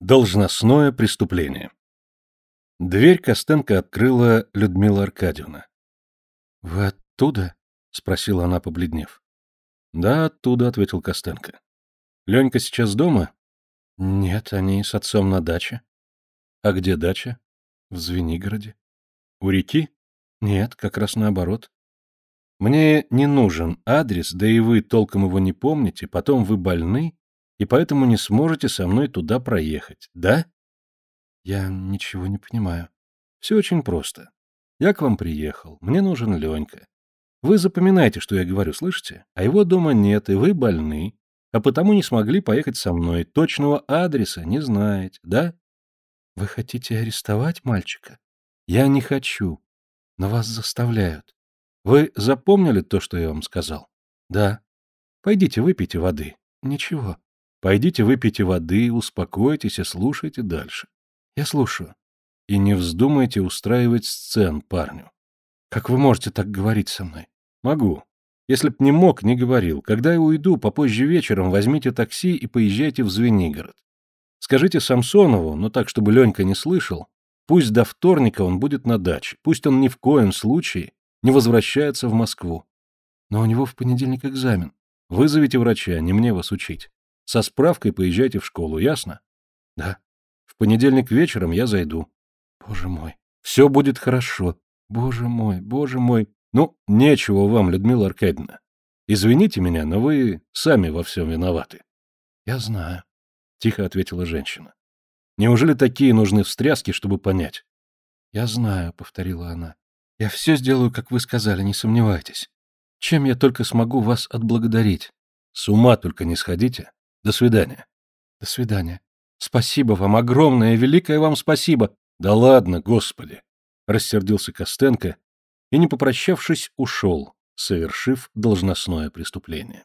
Должностное преступление. Дверь Костенко открыла Людмила Аркадьевна. — Вы оттуда? — спросила она, побледнев. — Да, оттуда, — ответил Костенко. — Ленька сейчас дома? — Нет, они с отцом на даче. — А где дача? — В Звенигороде. — У реки? — Нет, как раз наоборот. Мне не нужен адрес, да и вы толком его не помните, потом вы больны, и поэтому не сможете со мной туда проехать, да? Я ничего не понимаю. Все очень просто. Я к вам приехал, мне нужен Ленька. Вы запоминайте, что я говорю, слышите? А его дома нет, и вы больны, а потому не смогли поехать со мной. Точного адреса не знаете, да? Вы хотите арестовать мальчика? Я не хочу, но вас заставляют. Вы запомнили то, что я вам сказал? Да. Пойдите выпейте воды. Ничего. Пойдите выпейте воды, успокойтесь и слушайте дальше. Я слушаю. И не вздумайте устраивать сцен парню. Как вы можете так говорить со мной? Могу. Если б не мог, не говорил. Когда я уйду, попозже вечером возьмите такси и поезжайте в Звенигород. Скажите Самсонову, но так, чтобы Ленька не слышал, пусть до вторника он будет на даче, пусть он ни в коем случае не возвращается в Москву. Но у него в понедельник экзамен. Вызовите врача, не мне вас учить. Со справкой поезжайте в школу, ясно? Да. В понедельник вечером я зайду. Боже мой. Все будет хорошо. Боже мой, боже мой. Ну, нечего вам, Людмила Аркадьевна. Извините меня, но вы сами во всем виноваты. Я знаю, — тихо ответила женщина. Неужели такие нужны встряски, чтобы понять? Я знаю, — повторила она. Я все сделаю, как вы сказали, не сомневайтесь. Чем я только смогу вас отблагодарить? С ума только не сходите. До свидания. До свидания. Спасибо вам, огромное, великое вам спасибо. Да ладно, господи. Рассердился Костенко и, не попрощавшись, ушел, совершив должностное преступление.